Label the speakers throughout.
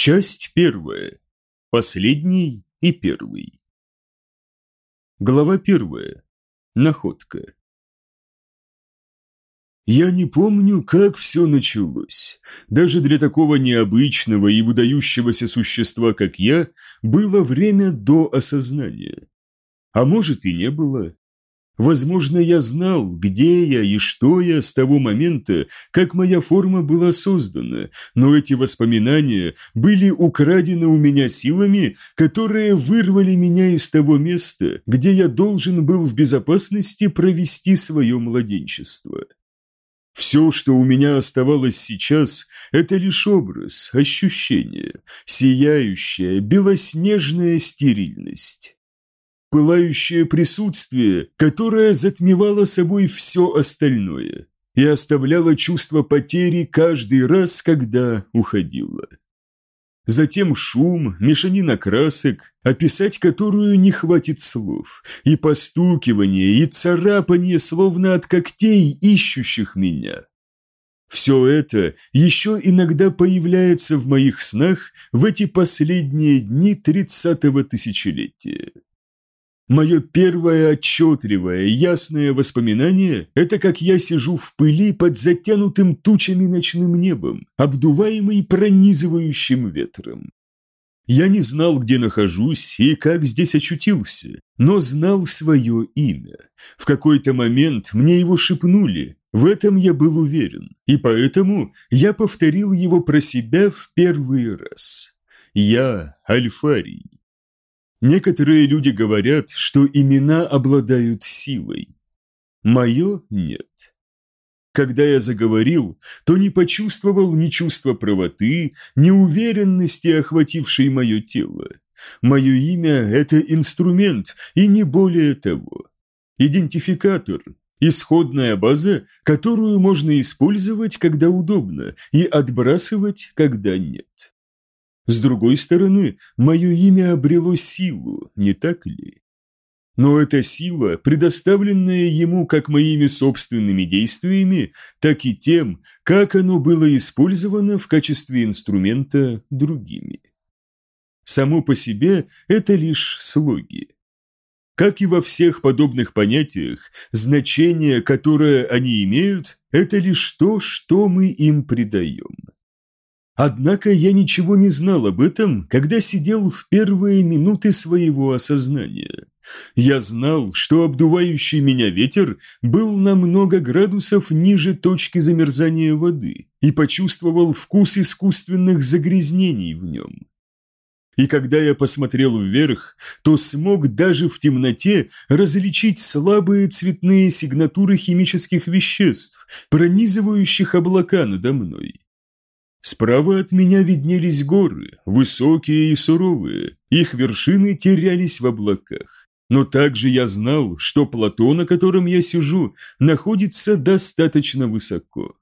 Speaker 1: Часть первая. Последний и первый. Глава первая. Находка. Я не помню, как все началось. Даже для такого необычного и выдающегося существа, как я, было время до осознания. А может и не было. Возможно, я знал, где я и что я с того момента, как моя форма была создана, но эти воспоминания были украдены у меня силами, которые вырвали меня из того места, где я должен был в безопасности провести свое младенчество. Все, что у меня оставалось сейчас, это лишь образ, ощущение, сияющая, белоснежная стерильность пылающее присутствие, которое затмевало собой все остальное и оставляло чувство потери каждый раз, когда уходило. Затем шум, мешанина красок, описать которую не хватит слов, и постукивание, и царапание, словно от когтей, ищущих меня. Все это еще иногда появляется в моих снах в эти последние дни тридцатого тысячелетия. Мое первое отчетливое, ясное воспоминание – это как я сижу в пыли под затянутым тучами ночным небом, обдуваемый пронизывающим ветром. Я не знал, где нахожусь и как здесь очутился, но знал свое имя. В какой-то момент мне его шепнули, в этом я был уверен, и поэтому я повторил его про себя в первый раз. Я Альфарий. Некоторые люди говорят, что имена обладают силой. Мое нет. Когда я заговорил, то не почувствовал ни чувства правоты, ни уверенности, охватившей мое тело. Мое имя – это инструмент, и не более того. Идентификатор, исходная база, которую можно использовать, когда удобно, и отбрасывать, когда нет. С другой стороны, мое имя обрело силу, не так ли? Но эта сила, предоставленная ему как моими собственными действиями, так и тем, как оно было использовано в качестве инструмента другими. Само по себе это лишь слоги. Как и во всех подобных понятиях, значение, которое они имеют, это лишь то, что мы им придаем. Однако я ничего не знал об этом, когда сидел в первые минуты своего осознания. Я знал, что обдувающий меня ветер был на много градусов ниже точки замерзания воды и почувствовал вкус искусственных загрязнений в нем. И когда я посмотрел вверх, то смог даже в темноте различить слабые цветные сигнатуры химических веществ, пронизывающих облака надо мной. Справа от меня виднелись горы, высокие и суровые, их вершины терялись в облаках. Но также я знал, что плато, на котором я сижу, находится достаточно высоко.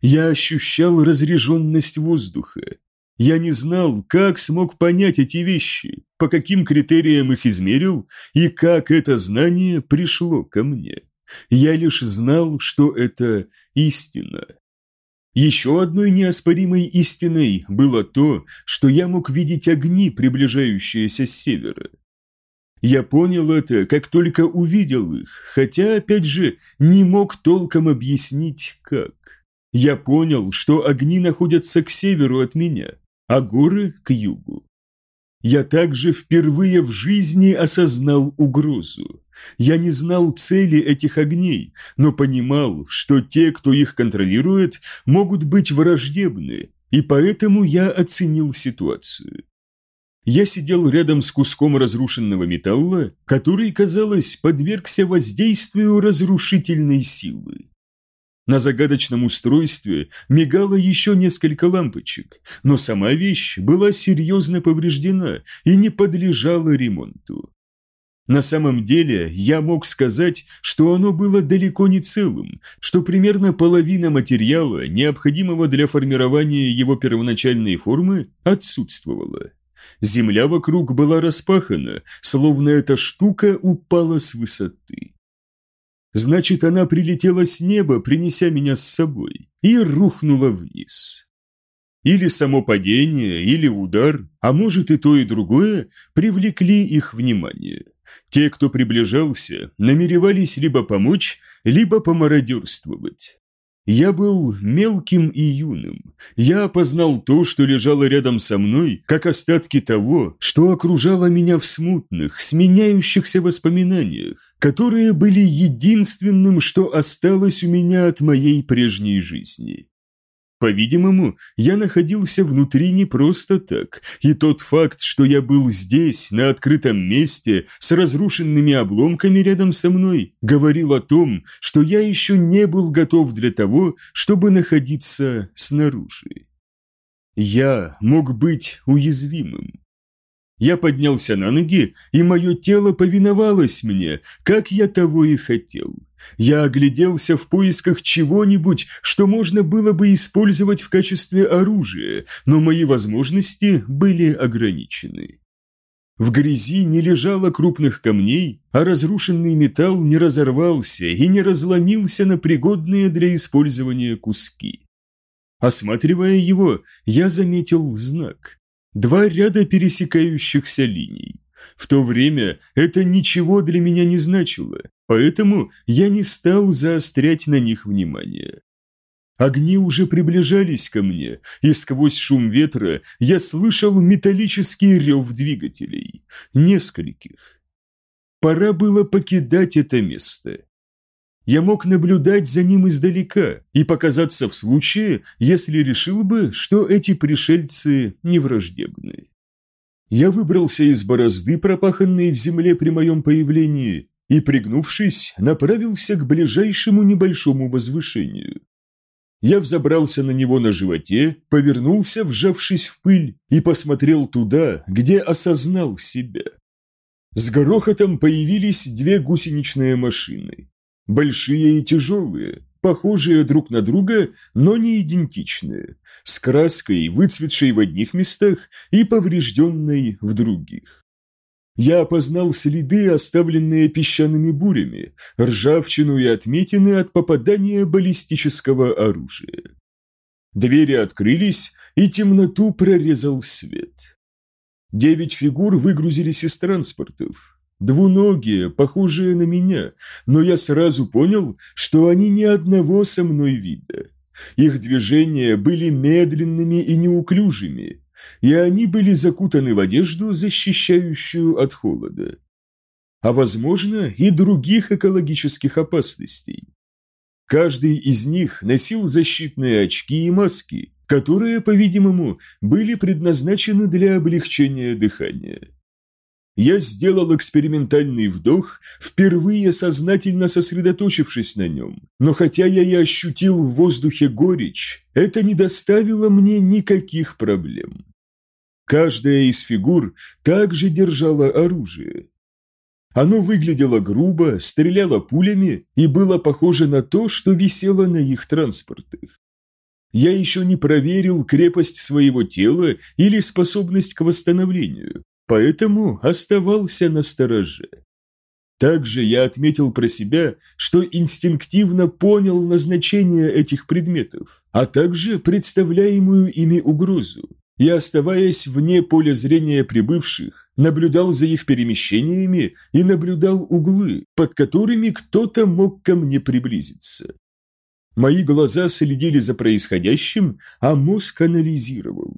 Speaker 1: Я ощущал разреженность воздуха. Я не знал, как смог понять эти вещи, по каким критериям их измерил и как это знание пришло ко мне. Я лишь знал, что это истина. Еще одной неоспоримой истиной было то, что я мог видеть огни, приближающиеся с севера. Я понял это, как только увидел их, хотя, опять же, не мог толком объяснить, как. Я понял, что огни находятся к северу от меня, а горы – к югу. Я также впервые в жизни осознал угрозу. Я не знал цели этих огней, но понимал, что те, кто их контролирует, могут быть враждебны, и поэтому я оценил ситуацию. Я сидел рядом с куском разрушенного металла, который, казалось, подвергся воздействию разрушительной силы. На загадочном устройстве мигало еще несколько лампочек, но сама вещь была серьезно повреждена и не подлежала ремонту. На самом деле, я мог сказать, что оно было далеко не целым, что примерно половина материала, необходимого для формирования его первоначальной формы, отсутствовала. Земля вокруг была распахана, словно эта штука упала с высоты. Значит, она прилетела с неба, принеся меня с собой, и рухнула вниз. Или само падение, или удар, а может и то и другое, привлекли их внимание. Те, кто приближался, намеревались либо помочь, либо помародерствовать. Я был мелким и юным. Я опознал то, что лежало рядом со мной, как остатки того, что окружало меня в смутных, сменяющихся воспоминаниях, которые были единственным, что осталось у меня от моей прежней жизни. По-видимому, я находился внутри не просто так, и тот факт, что я был здесь, на открытом месте, с разрушенными обломками рядом со мной, говорил о том, что я еще не был готов для того, чтобы находиться снаружи. Я мог быть уязвимым. Я поднялся на ноги, и мое тело повиновалось мне, как я того и хотел. Я огляделся в поисках чего-нибудь, что можно было бы использовать в качестве оружия, но мои возможности были ограничены. В грязи не лежало крупных камней, а разрушенный металл не разорвался и не разломился на пригодные для использования куски. Осматривая его, я заметил знак. Два ряда пересекающихся линий. В то время это ничего для меня не значило, поэтому я не стал заострять на них внимание. Огни уже приближались ко мне, и сквозь шум ветра я слышал металлический рев двигателей. Нескольких. Пора было покидать это место я мог наблюдать за ним издалека и показаться в случае, если решил бы, что эти пришельцы не враждебны. Я выбрался из борозды, пропаханной в земле при моем появлении, и, пригнувшись, направился к ближайшему небольшому возвышению. Я взобрался на него на животе, повернулся, вжавшись в пыль, и посмотрел туда, где осознал себя. С грохотом появились две гусеничные машины. Большие и тяжелые, похожие друг на друга, но не идентичные, с краской, выцветшей в одних местах и поврежденной в других. Я опознал следы, оставленные песчаными бурями, ржавчину и отметины от попадания баллистического оружия. Двери открылись, и темноту прорезал свет. Девять фигур выгрузились из транспортов. Двуногие, похожие на меня, но я сразу понял, что они ни одного со мной вида. Их движения были медленными и неуклюжими, и они были закутаны в одежду, защищающую от холода. А возможно, и других экологических опасностей. Каждый из них носил защитные очки и маски, которые, по-видимому, были предназначены для облегчения дыхания. Я сделал экспериментальный вдох, впервые сознательно сосредоточившись на нем. Но хотя я и ощутил в воздухе горечь, это не доставило мне никаких проблем. Каждая из фигур также держала оружие. Оно выглядело грубо, стреляло пулями и было похоже на то, что висело на их транспортах. Я еще не проверил крепость своего тела или способность к восстановлению, поэтому оставался на стороже. Также я отметил про себя, что инстинктивно понял назначение этих предметов, а также представляемую ими угрозу, и, оставаясь вне поля зрения прибывших, наблюдал за их перемещениями и наблюдал углы, под которыми кто-то мог ко мне приблизиться. Мои глаза следили за происходящим, а мозг анализировал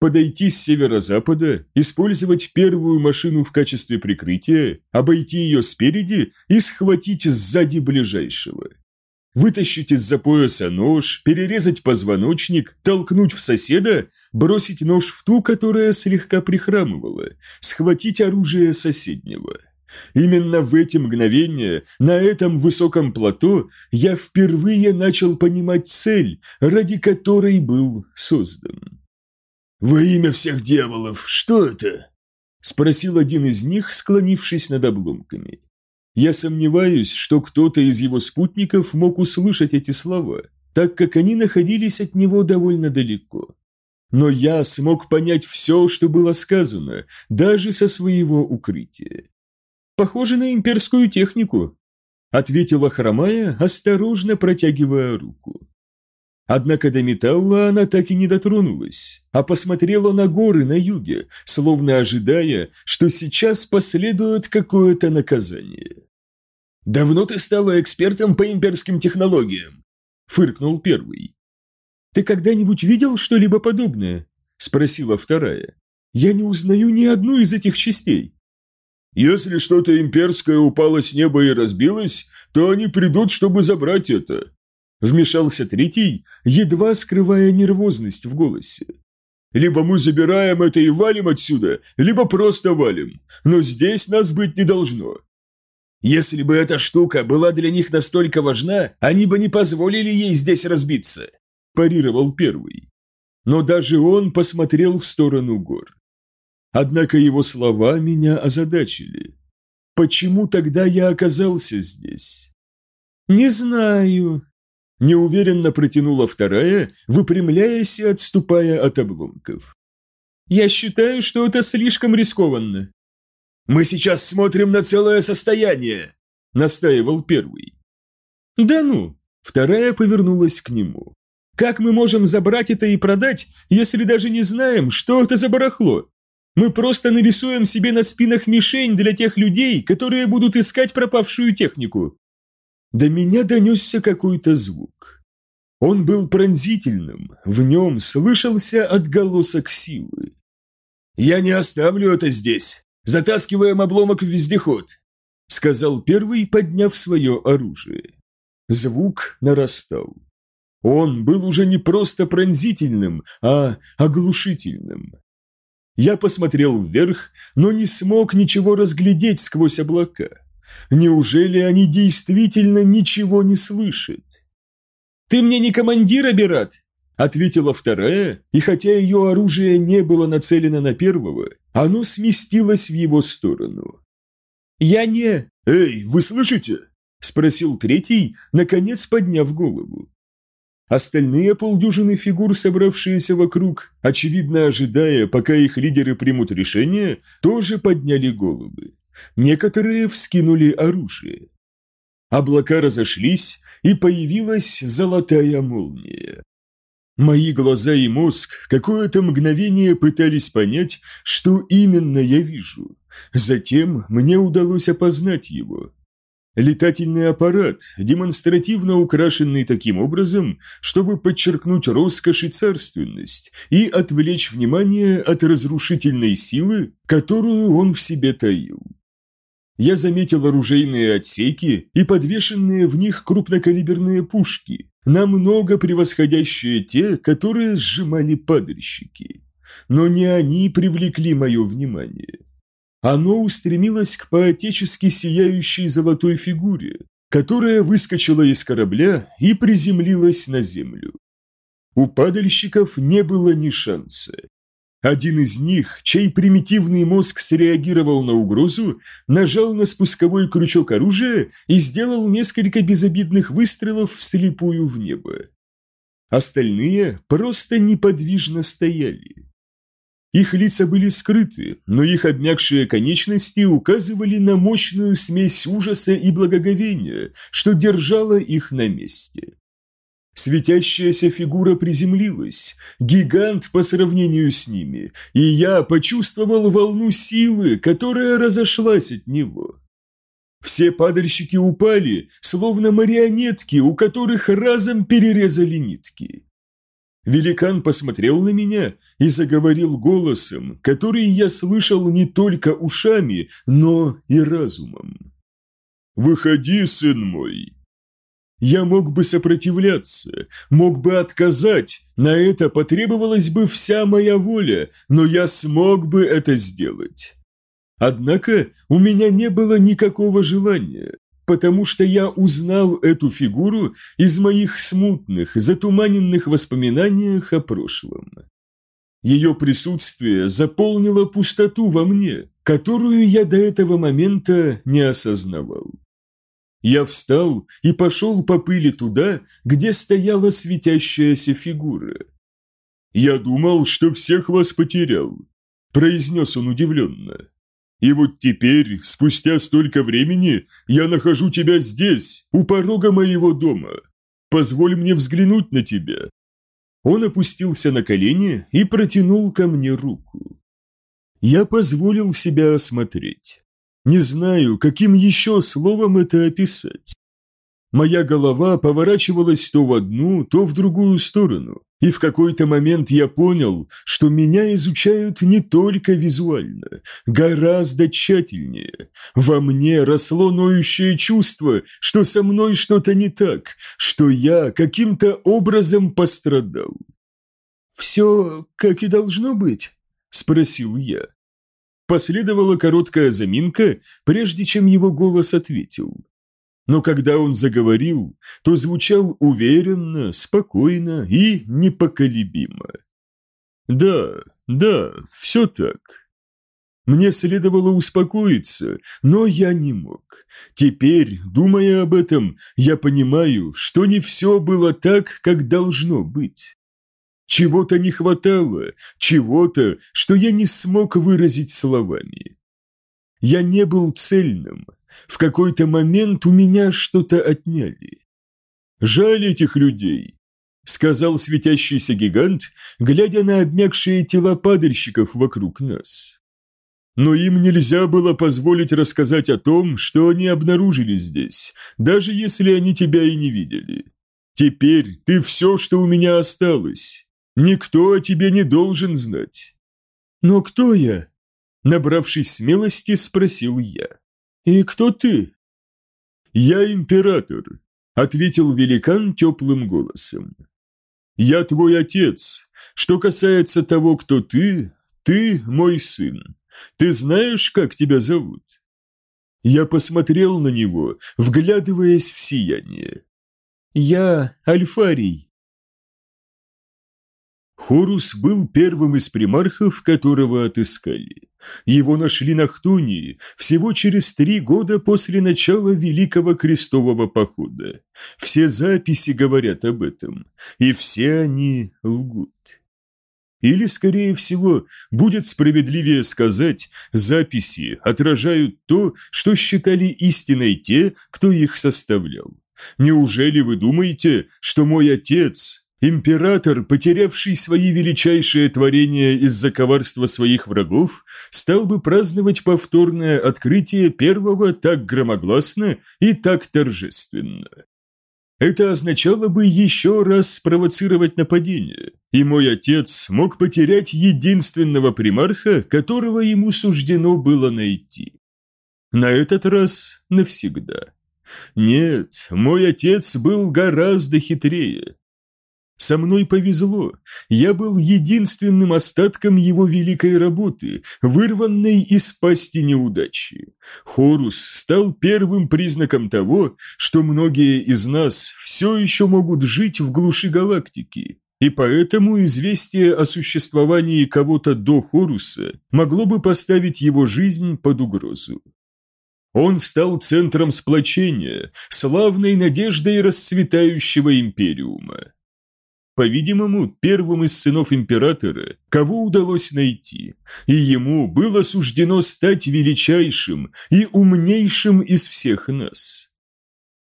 Speaker 1: подойти с северо-запада, использовать первую машину в качестве прикрытия, обойти ее спереди и схватить сзади ближайшего. Вытащить из-за пояса нож, перерезать позвоночник, толкнуть в соседа, бросить нож в ту, которая слегка прихрамывала, схватить оружие соседнего. Именно в эти мгновения, на этом высоком плато, я впервые начал понимать цель, ради которой был создан. «Во имя всех дьяволов, что это?» – спросил один из них, склонившись над обломками. Я сомневаюсь, что кто-то из его спутников мог услышать эти слова, так как они находились от него довольно далеко. Но я смог понять все, что было сказано, даже со своего укрытия. «Похоже на имперскую технику», – ответила хромая, осторожно протягивая руку. Однако до металла она так и не дотронулась, а посмотрела на горы на юге, словно ожидая, что сейчас последует какое-то наказание. «Давно ты стала экспертом по имперским технологиям?» – фыркнул первый. «Ты когда-нибудь видел что-либо подобное?» – спросила вторая. «Я не узнаю ни одну из этих частей».
Speaker 2: «Если что-то имперское упало с неба и разбилось, то они придут, чтобы забрать это»,
Speaker 1: Вмешался третий, едва скрывая нервозность в голосе.
Speaker 2: «Либо мы забираем это и валим отсюда, либо просто валим. Но здесь нас быть не должно».
Speaker 1: «Если бы эта штука была для них настолько важна, они бы не позволили ей здесь разбиться», – парировал первый. Но даже он посмотрел в сторону гор. Однако его слова меня озадачили. Почему тогда я оказался здесь? «Не знаю», Неуверенно протянула вторая, выпрямляясь и отступая от обломков. «Я считаю, что это слишком рискованно».
Speaker 2: «Мы сейчас смотрим на целое состояние», – настаивал первый.
Speaker 1: «Да ну!» – вторая повернулась к нему. «Как мы можем забрать это и продать, если даже не знаем, что это за барахло? Мы просто нарисуем себе на спинах мишень для тех людей, которые будут искать пропавшую технику. До меня донесся какой-то звук. Он был пронзительным, в нем слышался отголосок силы.
Speaker 2: «Я не оставлю это здесь. Затаскиваем обломок в вездеход»,
Speaker 1: сказал первый, подняв свое оружие. Звук нарастал. Он был уже не просто пронзительным, а оглушительным. Я посмотрел вверх, но не смог ничего разглядеть сквозь облака. Неужели они действительно ничего не слышат? «Ты мне не командир, Абират!» Ответила вторая, и хотя ее оружие не было нацелено на первого, оно сместилось в его сторону. «Я не...»
Speaker 2: «Эй, вы слышите?»
Speaker 1: – спросил третий, наконец подняв голову. Остальные полдюжины фигур, собравшиеся вокруг, очевидно ожидая, пока их лидеры примут решение, тоже подняли головы. Некоторые вскинули оружие. Облака разошлись, и появилась золотая молния. Мои глаза и мозг какое-то мгновение пытались понять, что именно я вижу. Затем мне удалось опознать его. Летательный аппарат, демонстративно украшенный таким образом, чтобы подчеркнуть роскошь и царственность и отвлечь внимание от разрушительной силы, которую он в себе таил я заметил оружейные отсеки и подвешенные в них крупнокалиберные пушки, намного превосходящие те, которые сжимали падальщики. Но не они привлекли мое внимание. Оно устремилось к поотечески сияющей золотой фигуре, которая выскочила из корабля и приземлилась на землю. У падальщиков не было ни шанса. Один из них, чей примитивный мозг среагировал на угрозу, нажал на спусковой крючок оружия и сделал несколько безобидных выстрелов вслепую в небо. Остальные просто неподвижно стояли. Их лица были скрыты, но их обмякшие конечности указывали на мощную смесь ужаса и благоговения, что держала их на месте. Светящаяся фигура приземлилась, гигант по сравнению с ними, и я почувствовал волну силы, которая разошлась от него. Все падальщики упали, словно марионетки, у которых разом перерезали нитки. Великан посмотрел на меня и заговорил голосом, который я слышал не только ушами, но и разумом. «Выходи, сын мой!» Я мог бы сопротивляться, мог бы отказать, на это потребовалась бы вся моя воля, но я смог бы это сделать. Однако у меня не было никакого желания, потому что я узнал эту фигуру из моих смутных, затуманенных воспоминаниях о прошлом. Ее присутствие заполнило пустоту во мне, которую я до этого момента не осознавал. Я встал и пошел по пыли туда, где стояла светящаяся фигура. «Я думал, что всех вас потерял», – произнес он удивленно. «И вот теперь, спустя столько времени, я нахожу тебя здесь, у порога моего дома. Позволь мне взглянуть на тебя, Он опустился на колени и протянул ко мне руку. Я позволил себя осмотреть. Не знаю, каким еще словом это описать. Моя голова поворачивалась то в одну, то в другую сторону, и в какой-то момент я понял, что меня изучают не только визуально, гораздо тщательнее. Во мне росло ноющее чувство, что со мной что-то не так, что я каким-то образом пострадал. «Все как и должно быть?» – спросил я. Последовала короткая заминка, прежде чем его голос ответил но когда он заговорил, то звучал уверенно, спокойно и непоколебимо. «Да, да, все так». Мне следовало успокоиться, но я не мог. Теперь, думая об этом, я понимаю, что не все было так, как должно быть. Чего-то не хватало, чего-то, что я не смог выразить словами. Я не был цельным, в какой-то момент у меня что-то отняли. Жаль этих людей, сказал светящийся гигант, глядя на обмякшие тела падальщиков вокруг нас. Но им нельзя было позволить рассказать о том, что они обнаружили здесь, даже если они тебя и не видели. Теперь ты все, что у меня осталось. Никто о тебе не должен знать. Но кто я? Набравшись смелости, спросил я. «И кто ты?» «Я император», — ответил великан теплым голосом. «Я твой отец. Что касается того, кто ты, ты мой сын. Ты знаешь, как тебя зовут?» Я посмотрел на него, вглядываясь в сияние. «Я Альфарий». Хорус был первым из примархов, которого отыскали. Его нашли на Хтунии всего через три года после начала Великого Крестового Похода. Все записи говорят об этом, и все они лгут. Или, скорее всего, будет справедливее сказать, записи отражают то, что считали истиной те, кто их составлял. Неужели вы думаете, что мой отец, Император, потерявший свои величайшие творения из-за коварства своих врагов, стал бы праздновать повторное открытие первого так громогласно и так торжественно. Это означало бы еще раз спровоцировать нападение, и мой отец мог потерять единственного примарха, которого ему суждено было найти. На этот раз навсегда. Нет, мой отец был гораздо хитрее. Со мной повезло. Я был единственным остатком его великой работы, вырванной из пасти неудачи. Хорус стал первым признаком того, что многие из нас все еще могут жить в глуши галактики. И поэтому известие о существовании кого-то до Хоруса могло бы поставить его жизнь под угрозу. Он стал центром сплочения, славной надеждой расцветающего империума по-видимому, первым из сынов императора, кого удалось найти, и ему было суждено стать величайшим и умнейшим из всех нас.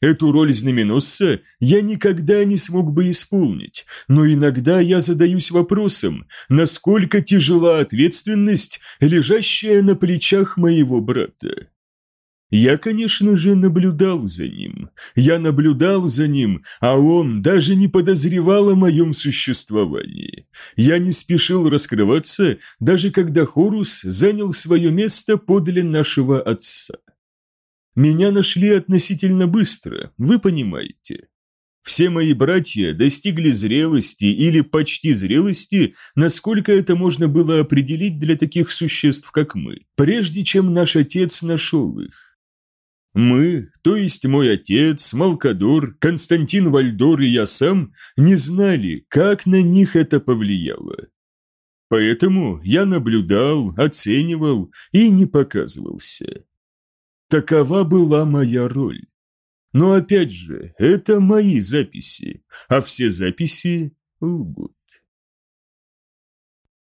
Speaker 1: Эту роль знаменосца я никогда не смог бы исполнить, но иногда я задаюсь вопросом, насколько тяжела ответственность, лежащая на плечах моего брата. Я, конечно же, наблюдал за ним. Я наблюдал за ним, а он даже не подозревал о моем существовании. Я не спешил раскрываться, даже когда Хорус занял свое место подле нашего отца. Меня нашли относительно быстро, вы понимаете. Все мои братья достигли зрелости или почти зрелости, насколько это можно было определить для таких существ, как мы, прежде чем наш отец нашел их. Мы, то есть мой отец, Малкадор, Константин Вальдор и я сам, не знали, как на них это повлияло. Поэтому я наблюдал, оценивал и не показывался. Такова была моя роль. Но опять же, это мои записи, а все записи лгут.